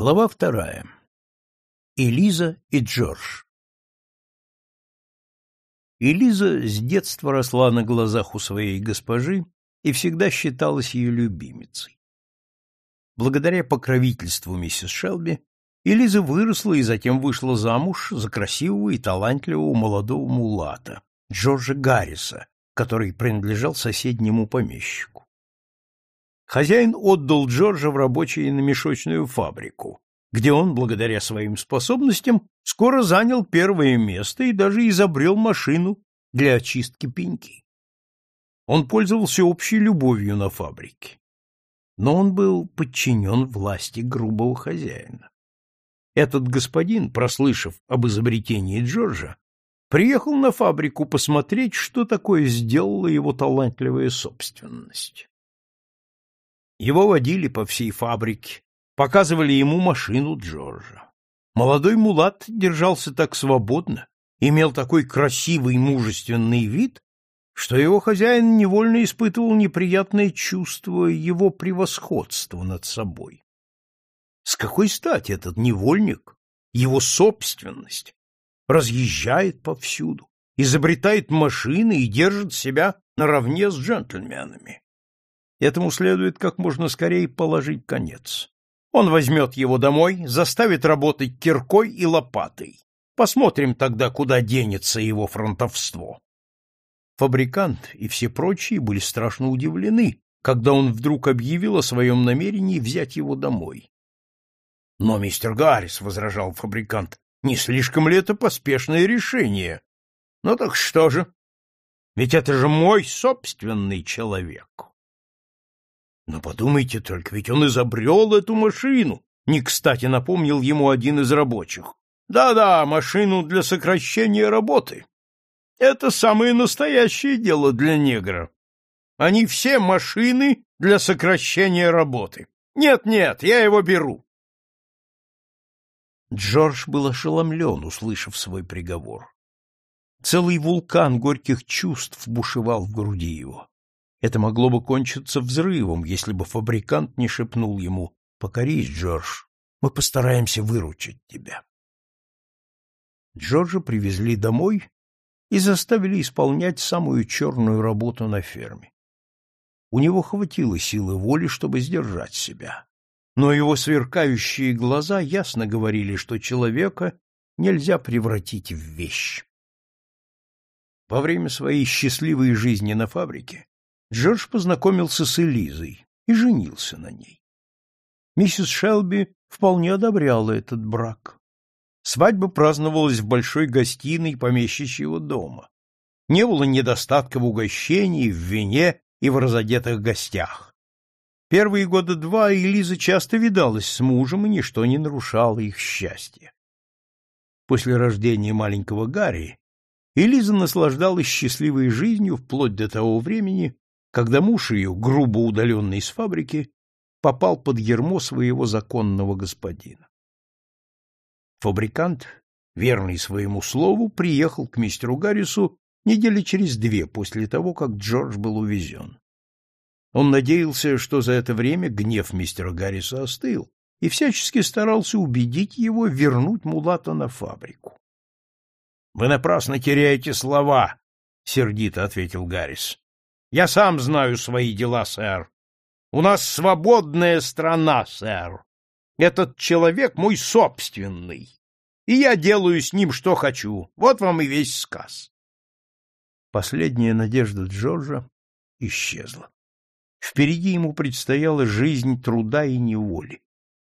Глава вторая. Элиза и Джордж. Элиза с детства росла на глазах у своей госпожи и всегда считалась ее любимицей. Благодаря покровительству миссис Шелби, Элиза выросла и затем вышла замуж за красивого и талантливого молодого мулата, Джорджа Гарриса, который принадлежал соседнему помещику. Хозяин отдал Джорджа в рабочую на мешочную фабрику, где он, благодаря своим способностям, скоро занял первое место и даже изобрел машину для очистки пеньки. Он пользовался общей любовью на фабрике. Но он был подчинен власти грубого хозяина. Этот господин, прослышав об изобретении Джорджа, приехал на фабрику посмотреть, что такое сделала его талантливая собственность. Его водили по всей фабрике, показывали ему машину Джорджа. Молодой мулат держался так свободно, имел такой красивый мужественный вид, что его хозяин невольно испытывал неприятное чувство его превосходства над собой. С какой стати этот невольник, его собственность, разъезжает повсюду, изобретает машины и держит себя наравне с джентльменами? Этому следует как можно скорее положить конец. Он возьмет его домой, заставит работать киркой и лопатой. Посмотрим тогда, куда денется его фронтовство. Фабрикант и все прочие были страшно удивлены, когда он вдруг объявил о своем намерении взять его домой. — Но, мистер Гаррис, — возражал фабрикант, — не слишком ли это поспешное решение? — Ну так что же? Ведь это же мой собственный человек. Но подумайте только, ведь он изобрел эту машину, не кстати напомнил ему один из рабочих. Да-да, машину для сокращения работы. Это самое настоящее дело для негра. Они все машины для сокращения работы. Нет-нет, я его беру. Джордж был ошеломлен, услышав свой приговор. Целый вулкан горьких чувств бушевал в груди его. Это могло бы кончиться взрывом, если бы фабрикант не шепнул ему «Покорись, Джордж, мы постараемся выручить тебя». Джорджа привезли домой и заставили исполнять самую черную работу на ферме. У него хватило силы воли, чтобы сдержать себя. Но его сверкающие глаза ясно говорили, что человека нельзя превратить в вещь. Во время своей счастливой жизни на фабрике Джордж познакомился с Элизой и женился на ней. Миссис Шелби вполне одобряла этот брак. Свадьба праздновалась в большой гостиной помещичьего дома. Не было недостатка в угощении, в вине и в разодетых гостях. Первые года два Элиза часто видалась с мужем, и ничто не нарушало их счастья. После рождения маленького Гарри Элиза наслаждалась счастливой жизнью вплоть до того времени, когда муж ее, грубо удаленный из фабрики, попал под ермо своего законного господина. Фабрикант, верный своему слову, приехал к мистеру Гаррису недели через две после того, как Джордж был увезен. Он надеялся, что за это время гнев мистера Гарриса остыл, и всячески старался убедить его вернуть мулата на фабрику. — Вы напрасно теряете слова, — сердито ответил Гаррис. Я сам знаю свои дела, сэр. У нас свободная страна, сэр. Этот человек мой собственный, и я делаю с ним, что хочу. Вот вам и весь сказ. Последняя надежда Джорджа исчезла. Впереди ему предстояла жизнь труда и неволи.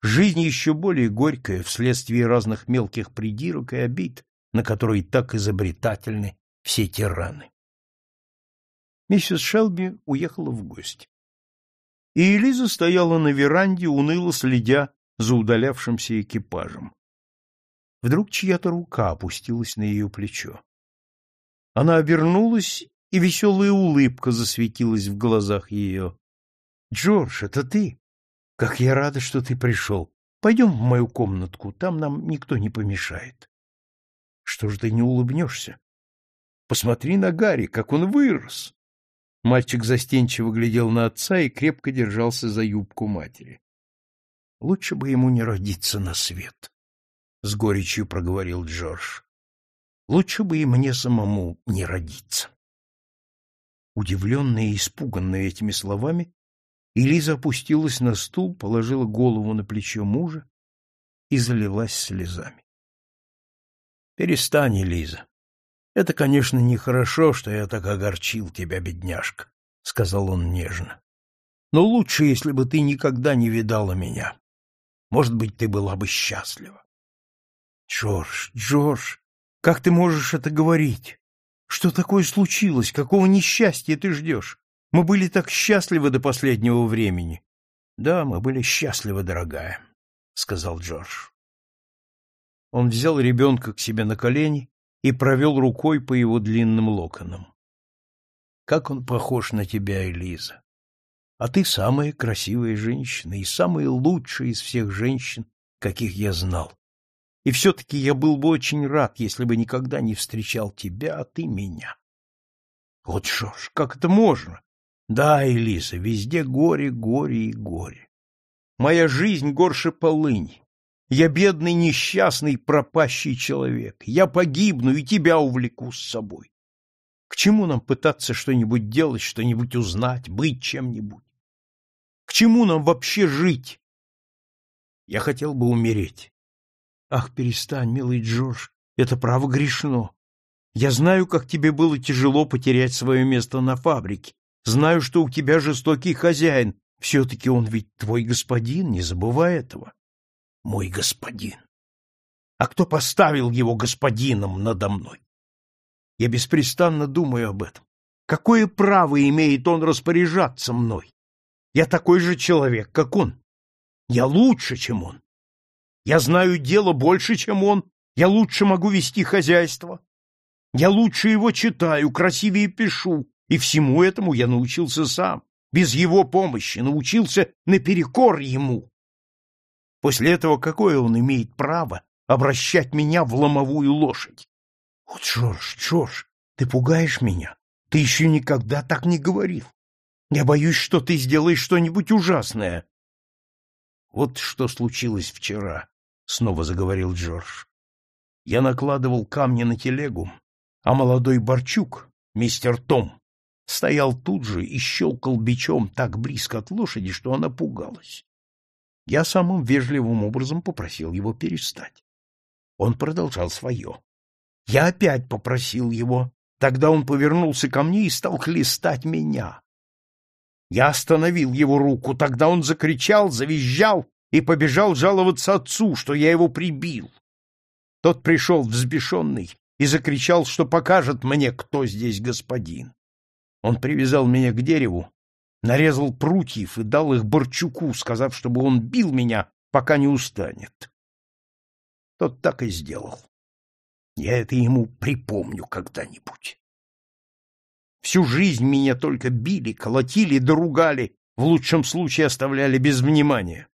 Жизнь еще более горькая вследствие разных мелких придирок и обид, на которые так изобретательны все тираны миссис Шелби уехала в гости. И Элиза стояла на веранде, уныло следя за удалявшимся экипажем. Вдруг чья-то рука опустилась на ее плечо. Она обернулась, и веселая улыбка засветилась в глазах ее. — Джордж, это ты? Как я рада, что ты пришел. Пойдем в мою комнатку, там нам никто не помешает. — Что же ты не улыбнешься? Посмотри на Гарри, как он вырос. Мальчик застенчиво глядел на отца и крепко держался за юбку матери. Лучше бы ему не родиться на свет, — с горечью проговорил Джордж. Лучше бы и мне самому не родиться. Удивленная и испуганная этими словами, Элиза опустилась на стул, положила голову на плечо мужа и залилась слезами. — Перестань, Элиза. Это, конечно, нехорошо, что я так огорчил тебя, бедняжка, — сказал он нежно. — Но лучше, если бы ты никогда не видала меня. Может быть, ты была бы счастлива. — Джордж, Джордж, как ты можешь это говорить? Что такое случилось? Какого несчастья ты ждешь? Мы были так счастливы до последнего времени. — Да, мы были счастливы, дорогая, — сказал Джордж. Он взял ребенка к себе на колени и провел рукой по его длинным локонам. — Как он похож на тебя, Элиза! А ты самая красивая женщина и самая лучшая из всех женщин, каких я знал. И все-таки я был бы очень рад, если бы никогда не встречал тебя, а ты меня. Вот что ж, как это можно? Да, Элиза, везде горе, горе и горе. Моя жизнь горше полыни. Я бедный, несчастный, пропащий человек. Я погибну и тебя увлеку с собой. К чему нам пытаться что-нибудь делать, что-нибудь узнать, быть чем-нибудь? К чему нам вообще жить? Я хотел бы умереть. Ах, перестань, милый Джордж, это право грешно. Я знаю, как тебе было тяжело потерять свое место на фабрике, Знаю, что у тебя жестокий хозяин. Все-таки он ведь твой господин, не забывай этого. Мой господин. А кто поставил его господином надо мной? Я беспрестанно думаю об этом. Какое право имеет он распоряжаться мной? Я такой же человек, как он. Я лучше, чем он. Я знаю дело больше, чем он. Я лучше могу вести хозяйство. Я лучше его читаю, красивее пишу, и всему этому я научился сам, без его помощи, научился наперекор ему. После этого какое он имеет право обращать меня в ломовую лошадь? О, Джордж, Джордж, ты пугаешь меня. Ты еще никогда так не говорил. Я боюсь, что ты сделаешь что-нибудь ужасное. Вот что случилось вчера, — снова заговорил Джордж. Я накладывал камни на телегу, а молодой Борчук, мистер Том, стоял тут же и щелкал бичом так близко от лошади, что она пугалась. Я самым вежливым образом попросил его перестать. Он продолжал свое. Я опять попросил его. Тогда он повернулся ко мне и стал хлестать меня. Я остановил его руку. Тогда он закричал, завизжал и побежал жаловаться отцу, что я его прибил. Тот пришел взбешенный и закричал, что покажет мне, кто здесь господин. Он привязал меня к дереву, нарезал прутьев и дал их Борчуку, сказав, чтобы он бил меня, пока не устанет. Тот так и сделал. Я это ему припомню когда-нибудь. Всю жизнь меня только били, колотили, доругали, в лучшем случае оставляли без внимания.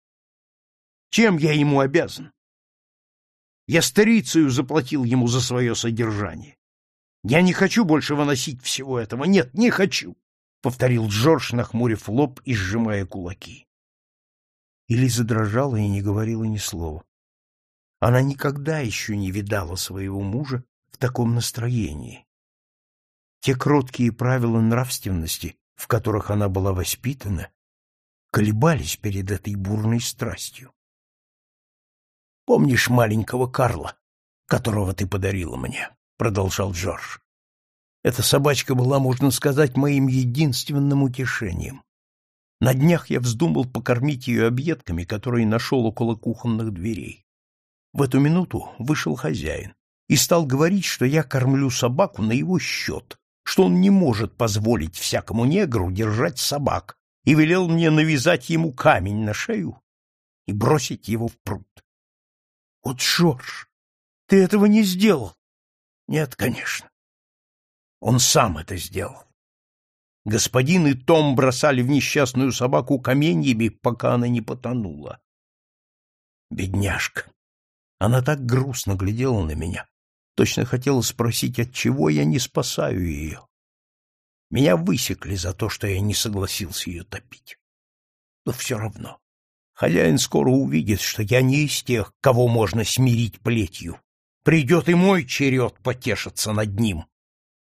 Чем я ему обязан? Я старицею заплатил ему за свое содержание. Я не хочу больше выносить всего этого. Нет, не хочу, — повторил Джордж, нахмурив лоб и сжимая кулаки. Элиза дрожала и не говорила ни слова. Она никогда еще не видала своего мужа в таком настроении. Те кроткие правила нравственности, в которых она была воспитана, колебались перед этой бурной страстью. «Помнишь маленького Карла, которого ты подарила мне?» — продолжал Джордж. Эта собачка была, можно сказать, моим единственным утешением. На днях я вздумал покормить ее объедками, которые нашел около кухонных дверей. В эту минуту вышел хозяин и стал говорить, что я кормлю собаку на его счет, что он не может позволить всякому негру держать собак, и велел мне навязать ему камень на шею и бросить его в пруд. — Вот, Джордж, ты этого не сделал. Нет, конечно. Он сам это сделал. Господин и Том бросали в несчастную собаку каменьями, пока она не потонула. Бедняжка. Она так грустно глядела на меня. Точно хотела спросить, от чего я не спасаю ее. Меня высекли за то, что я не согласился ее топить. Но все равно. Хозяин скоро увидит, что я не из тех, кого можно смирить плетью. Придет и мой черед потешиться над ним.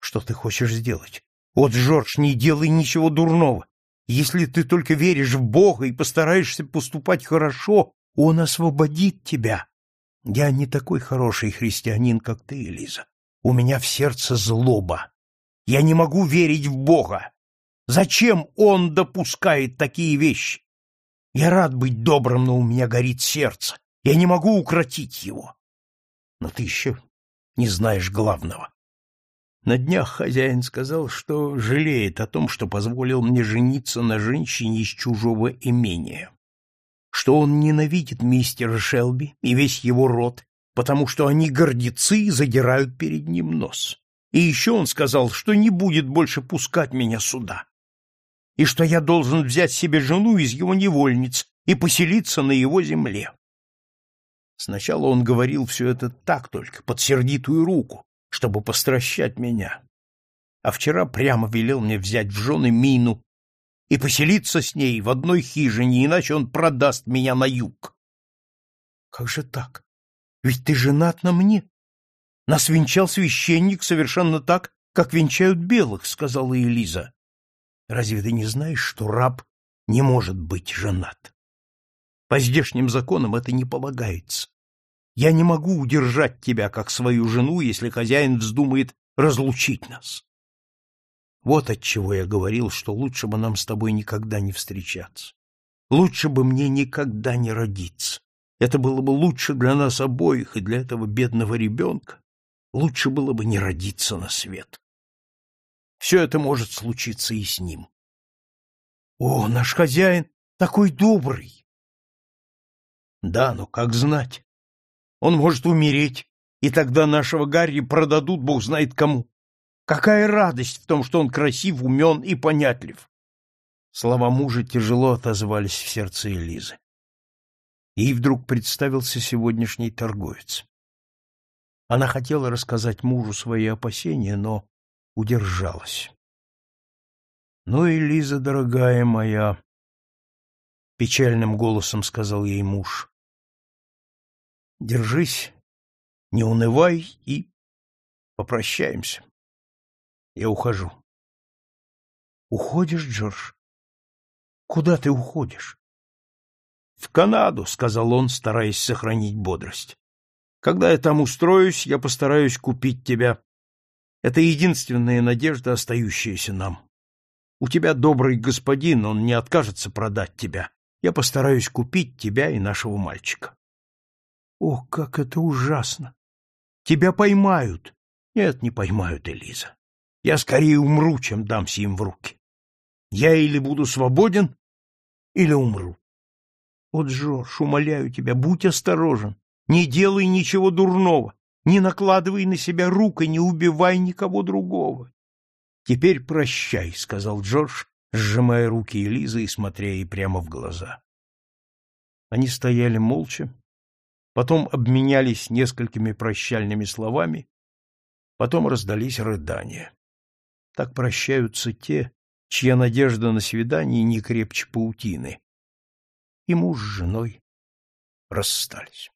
Что ты хочешь сделать? Вот, Жорж, не делай ничего дурного. Если ты только веришь в Бога и постараешься поступать хорошо, Он освободит тебя. Я не такой хороший христианин, как ты, Элиза. У меня в сердце злоба. Я не могу верить в Бога. Зачем Он допускает такие вещи? Я рад быть добрым, но у меня горит сердце. Я не могу укротить его. Но ты еще не знаешь главного. На днях хозяин сказал, что жалеет о том, что позволил мне жениться на женщине из чужого имения, что он ненавидит мистера Шелби и весь его род, потому что они гордецы и задирают перед ним нос. И еще он сказал, что не будет больше пускать меня сюда, и что я должен взять себе жену из его невольниц и поселиться на его земле. Сначала он говорил все это так только, под сердитую руку, чтобы постращать меня. А вчера прямо велел мне взять в жены Мину и поселиться с ней в одной хижине, иначе он продаст меня на юг. Как же так? Ведь ты женат на мне. Нас венчал священник совершенно так, как венчают белых, сказала Элиза. Разве ты не знаешь, что раб не может быть женат? По здешним законам это не полагается. Я не могу удержать тебя как свою жену, если хозяин вздумает разлучить нас. Вот отчего я говорил, что лучше бы нам с тобой никогда не встречаться. Лучше бы мне никогда не родиться. Это было бы лучше для нас обоих и для этого бедного ребенка. Лучше было бы не родиться на свет. Все это может случиться и с ним. О, наш хозяин такой добрый! Да, но как знать? Он может умереть, и тогда нашего Гарри продадут бог знает кому. Какая радость в том, что он красив, умен и понятлив. Слова мужа тяжело отозвались в сердце Элизы. Ей вдруг представился сегодняшний торговец. Она хотела рассказать мужу свои опасения, но удержалась. — Ну, Элиза, дорогая моя, — печальным голосом сказал ей муж, Держись, не унывай и попрощаемся. Я ухожу. Уходишь, Джордж? Куда ты уходишь? В Канаду, сказал он, стараясь сохранить бодрость. Когда я там устроюсь, я постараюсь купить тебя. Это единственная надежда, остающаяся нам. У тебя добрый господин, он не откажется продать тебя. Я постараюсь купить тебя и нашего мальчика. О, как это ужасно! Тебя поймают. Нет, не поймают, Элиза. Я скорее умру, чем дамся им в руки. Я или буду свободен, или умру. О, Джордж, умоляю тебя, будь осторожен. Не делай ничего дурного. Не накладывай на себя рук и не убивай никого другого. Теперь прощай, — сказал Джордж, сжимая руки Элизы и смотря ей прямо в глаза. Они стояли молча, потом обменялись несколькими прощальными словами, потом раздались рыдания. Так прощаются те, чья надежда на свидание не крепче паутины. И муж с женой расстались.